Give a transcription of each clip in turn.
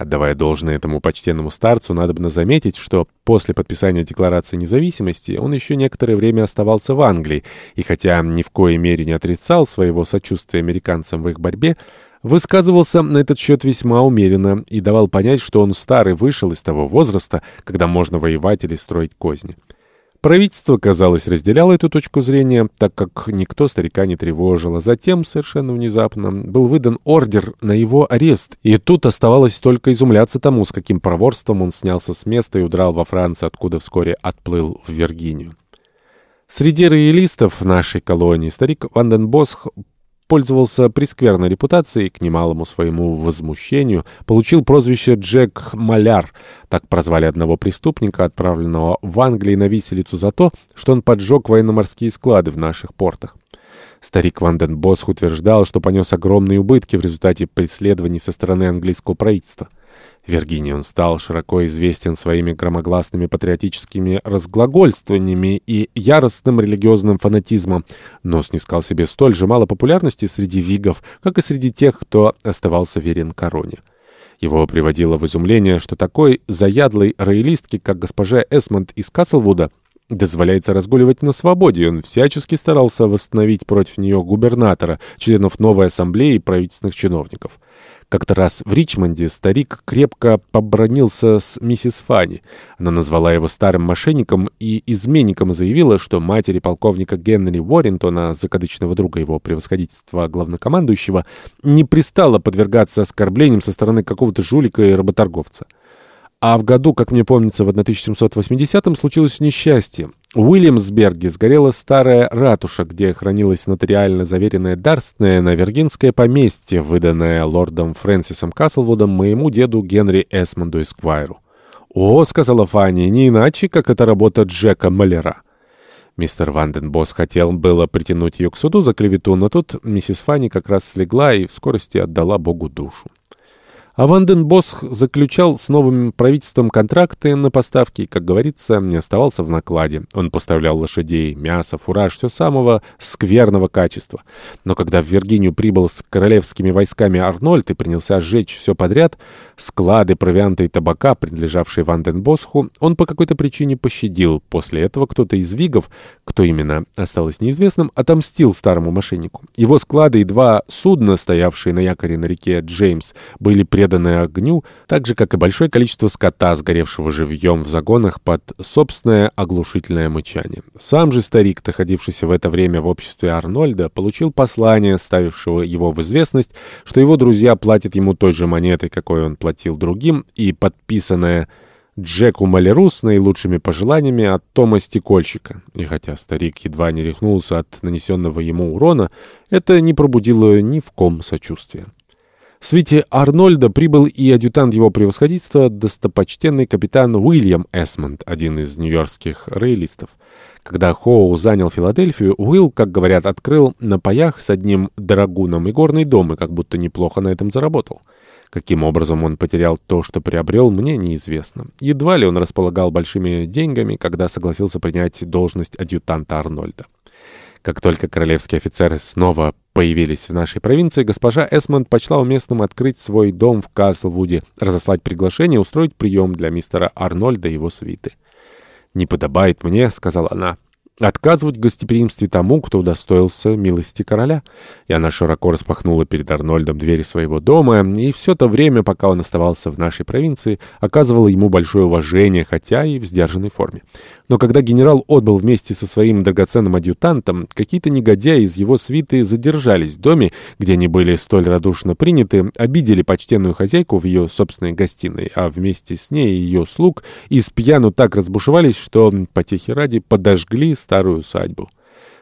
Отдавая должное этому почтенному старцу, надо бы заметить, что после подписания Декларации независимости он еще некоторое время оставался в Англии, и хотя ни в коей мере не отрицал своего сочувствия американцам в их борьбе, высказывался на этот счет весьма умеренно и давал понять, что он старый вышел из того возраста, когда можно воевать или строить козни. Правительство, казалось, разделяло эту точку зрения, так как никто старика не тревожил, а затем, совершенно внезапно, был выдан ордер на его арест, и тут оставалось только изумляться тому, с каким проворством он снялся с места и удрал во Францию, откуда вскоре отплыл в Виргинию. Среди роялистов нашей колонии старик Ванденбосх пользовался прескверной репутацией к немалому своему возмущению, получил прозвище Джек Маляр, так прозвали одного преступника, отправленного в Англию на виселицу за то, что он поджег военно-морские склады в наших портах. Старик Ванденбосх утверждал, что понес огромные убытки в результате преследований со стороны английского правительства. В он стал широко известен своими громогласными патриотическими разглагольствованиями и яростным религиозным фанатизмом, но снискал себе столь же мало популярности среди вигов, как и среди тех, кто оставался верен короне. Его приводило в изумление, что такой заядлой роялистке, как госпожа Эсмонд из Каслвуда, дозволяется разгуливать на свободе, и он всячески старался восстановить против нее губернатора, членов новой ассамблеи и правительственных чиновников. Как-то раз в Ричмонде старик крепко побронился с миссис Фанни. Она назвала его старым мошенником и изменником заявила, что матери полковника Генри Уоррентона, закадычного друга его превосходительства главнокомандующего, не пристало подвергаться оскорблениям со стороны какого-то жулика и работорговца. А в году, как мне помнится, в 1780-м случилось несчастье. В Уильямсберге сгорела старая ратуша, где хранилось нотариально заверенное дарственное на Виргинское поместье, выданное лордом Фрэнсисом Каслвудом моему деду Генри Эсмонду Эсквайру. «О», — сказала Фанни, — «не иначе, как это работа Джека Маляра». Мистер Ванденбосс хотел было притянуть ее к суду за клевету, но тут миссис Фанни как раз слегла и в скорости отдала Богу душу. А Ванденбосх заключал с новым правительством контракты на поставки как говорится, не оставался в накладе. Он поставлял лошадей, мясо, фураж, все самого скверного качества. Но когда в Виргинию прибыл с королевскими войсками Арнольд и принялся сжечь все подряд, склады провианта и табака, принадлежавшие Ванденбосху, он по какой-то причине пощадил. После этого кто-то из вигов, кто именно осталось неизвестным, отомстил старому мошеннику. Его склады и два судна, стоявшие на якоре на реке Джеймс, были преданы преданы огню, так же, как и большое количество скота, сгоревшего живьем в загонах под собственное оглушительное мычание. Сам же старик, находившийся в это время в обществе Арнольда, получил послание, ставившего его в известность, что его друзья платят ему той же монетой, какой он платил другим, и подписанное Джеку Малеру с наилучшими пожеланиями от Тома Стекольщика. И хотя старик едва не рехнулся от нанесенного ему урона, это не пробудило ни в ком сочувствия. В свете Арнольда прибыл и адъютант его превосходительства, достопочтенный капитан Уильям Эсмонд, один из нью-йоркских роялистов. Когда Хоу занял Филадельфию, Уилл, как говорят, открыл на паях с одним драгуном и горный дом, и как будто неплохо на этом заработал. Каким образом он потерял то, что приобрел, мне неизвестно. Едва ли он располагал большими деньгами, когда согласился принять должность адъютанта Арнольда. Как только королевские офицеры снова появились в нашей провинции, госпожа Эсмонд почла уместным открыть свой дом в Каслвуде, разослать приглашение, устроить прием для мистера Арнольда и его свиты. «Не подобает мне», — сказала она, — Отказывать в гостеприимстве тому, кто удостоился милости короля. И она широко распахнула перед Арнольдом двери своего дома, и все то время, пока он оставался в нашей провинции, оказывала ему большое уважение, хотя и в сдержанной форме. Но когда генерал отбыл вместе со своим драгоценным адъютантом, какие-то негодяи из его свиты задержались в доме, где они были столь радушно приняты, обидели почтенную хозяйку в ее собственной гостиной, а вместе с ней ее слуг и с пьяну так разбушевались, что, потехи ради, подожгли старую усадьбу.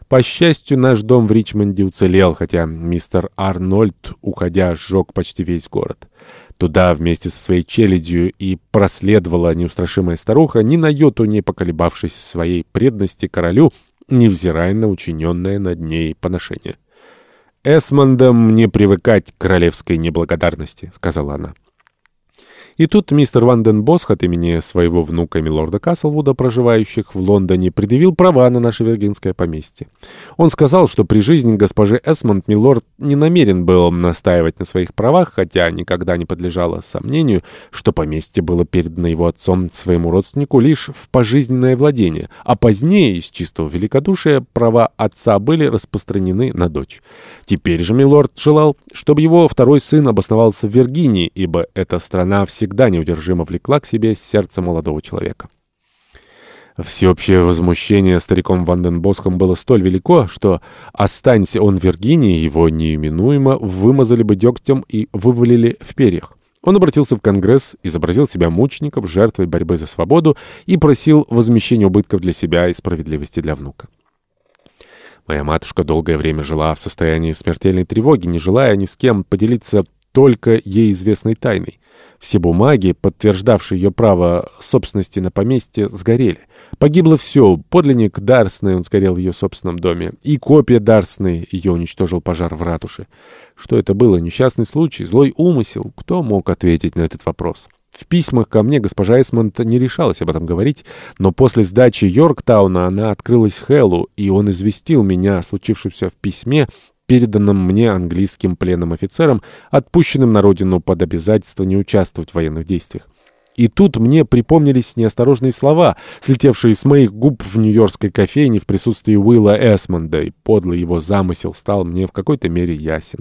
По счастью, наш дом в Ричмонде уцелел, хотя мистер Арнольд, уходя, сжег почти весь город. Туда вместе со своей челядью и проследовала неустрашимая старуха, ни на йоту не поколебавшись своей преданности королю, невзирая на учиненное над ней поношение. «Эсмондам не привыкать к королевской неблагодарности», — сказала она. И тут мистер Ванден Босх от имени своего внука милорда Каслвуда, проживающих в Лондоне, предъявил права на наше виргинское поместье. Он сказал, что при жизни госпожи Эсмонд милорд не намерен был настаивать на своих правах, хотя никогда не подлежало сомнению, что поместье было передано его отцом своему родственнику лишь в пожизненное владение, а позднее, из чистого великодушия, права отца были распространены на дочь. Теперь же милорд желал, чтобы его второй сын обосновался в Виргинии, ибо эта страна всегда всегда неудержимо влекла к себе сердце молодого человека. Всеобщее возмущение стариком Ванденбосхом было столь велико, что, останься он в Виргинии, его неименуемо вымазали бы дегтем и вывалили в перьях. Он обратился в Конгресс, изобразил себя мучеником, жертвой борьбы за свободу и просил возмещения убытков для себя и справедливости для внука. Моя матушка долгое время жила в состоянии смертельной тревоги, не желая ни с кем поделиться только ей известной тайной. Все бумаги, подтверждавшие ее право собственности на поместье, сгорели. Погибло все. Подлинник Дарсны, он сгорел в ее собственном доме. И копия Дарсны, ее уничтожил пожар в ратуше. Что это было? Несчастный случай? Злой умысел? Кто мог ответить на этот вопрос? В письмах ко мне госпожа Эсмонд не решалась об этом говорить, но после сдачи Йорктауна она открылась Хэллу, и он известил меня о случившемся в письме, переданном мне английским пленным офицерам, отпущенным на родину под обязательство не участвовать в военных действиях. И тут мне припомнились неосторожные слова, слетевшие с моих губ в нью-йоркской кофейне в присутствии Уилла Эсмонда, и подлый его замысел стал мне в какой-то мере ясен.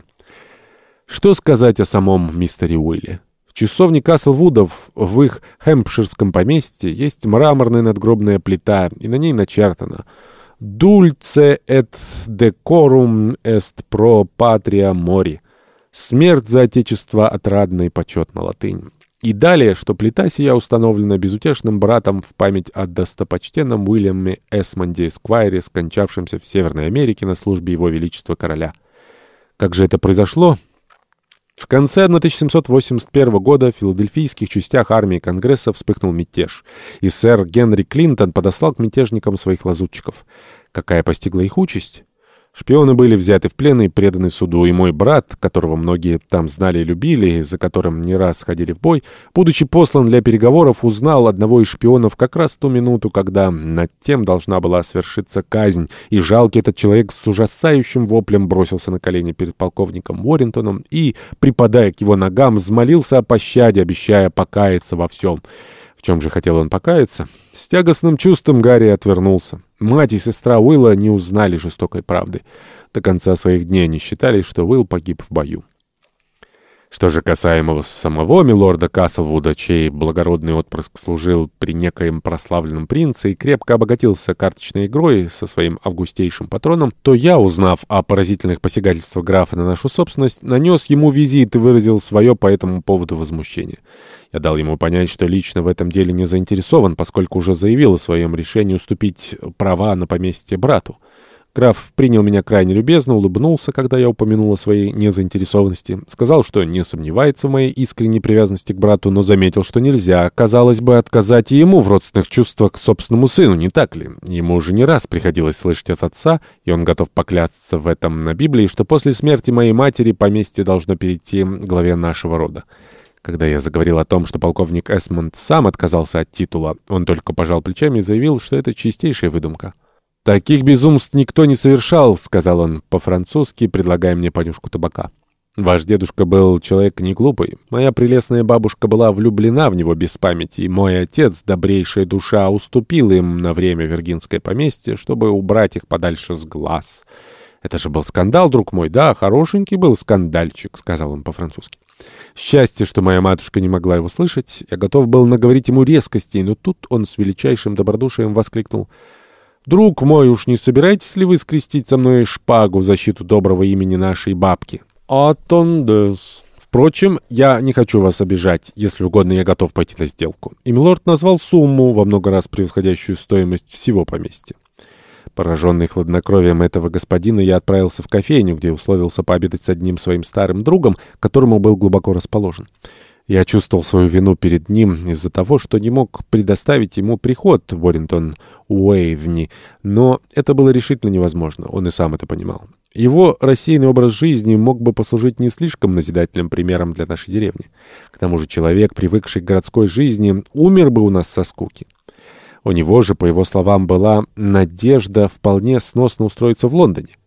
Что сказать о самом мистере Уилле? В часовне Каслвудов в их хэмпширском поместье есть мраморная надгробная плита, и на ней начертано — «Dulce et decorum est pro patria mori». «Смерть за отечество отрадно и почетно латынь». И далее, что плита сия установлена безутешным братом в память о достопочтенном Уильяме Эсмонде Эсквайре, скончавшемся в Северной Америке на службе его величества короля. Как же это произошло? В конце 1781 года в филадельфийских частях армии Конгресса вспыхнул мятеж, и сэр Генри Клинтон подослал к мятежникам своих лазутчиков. Какая постигла их участь? Шпионы были взяты в плен и преданы суду, и мой брат, которого многие там знали и любили, за которым не раз ходили в бой, будучи послан для переговоров, узнал одного из шпионов как раз ту минуту, когда над тем должна была свершиться казнь, и жалкий этот человек с ужасающим воплем бросился на колени перед полковником Уоррентоном и, припадая к его ногам, взмолился о пощаде, обещая покаяться во всем. Чем же хотел он покаяться? С тягостным чувством Гарри отвернулся. Мать и сестра Уилла не узнали жестокой правды. До конца своих дней они считали, что Уилл погиб в бою. Что же касаемого самого милорда Каслвуда, чей благородный отпрыск служил при некоем прославленном принце и крепко обогатился карточной игрой со своим августейшим патроном, то я, узнав о поразительных посягательствах графа на нашу собственность, нанес ему визит и выразил свое по этому поводу возмущение. Я дал ему понять, что лично в этом деле не заинтересован, поскольку уже заявил о своем решении уступить права на поместье брату. Граф принял меня крайне любезно, улыбнулся, когда я упомянул о своей незаинтересованности. Сказал, что не сомневается в моей искренней привязанности к брату, но заметил, что нельзя, казалось бы, отказать и ему в родственных чувствах к собственному сыну, не так ли? Ему уже не раз приходилось слышать от отца, и он готов поклясться в этом на Библии, что после смерти моей матери поместье должно перейти главе нашего рода. Когда я заговорил о том, что полковник Эсмонд сам отказался от титула, он только пожал плечами и заявил, что это чистейшая выдумка. «Таких безумств никто не совершал», — сказал он по-французски, предлагая мне понюшку табака. «Ваш дедушка был человек не глупый. Моя прелестная бабушка была влюблена в него без памяти, и мой отец, добрейшая душа, уступил им на время виргинское поместье, чтобы убрать их подальше с глаз. Это же был скандал, друг мой, да, хорошенький был скандальчик», — сказал он по-французски. Счастье, что моя матушка не могла его слышать, я готов был наговорить ему резкостей, но тут он с величайшим добродушием воскликнул — «Друг мой, уж не собираетесь ли вы скрестить со мной шпагу в защиту доброго имени нашей бабки?» «Атондес». Впрочем, я не хочу вас обижать. Если угодно, я готов пойти на сделку. И милорд назвал сумму, во много раз превосходящую стоимость всего поместья. Пораженный хладнокровием этого господина, я отправился в кофейню, где условился пообедать с одним своим старым другом, которому был глубоко расположен. Я чувствовал свою вину перед ним из-за того, что не мог предоставить ему приход в Уоррентон Уэйвни, но это было решительно невозможно, он и сам это понимал. Его рассеянный образ жизни мог бы послужить не слишком назидательным примером для нашей деревни. К тому же человек, привыкший к городской жизни, умер бы у нас со скуки. У него же, по его словам, была надежда вполне сносно устроиться в Лондоне.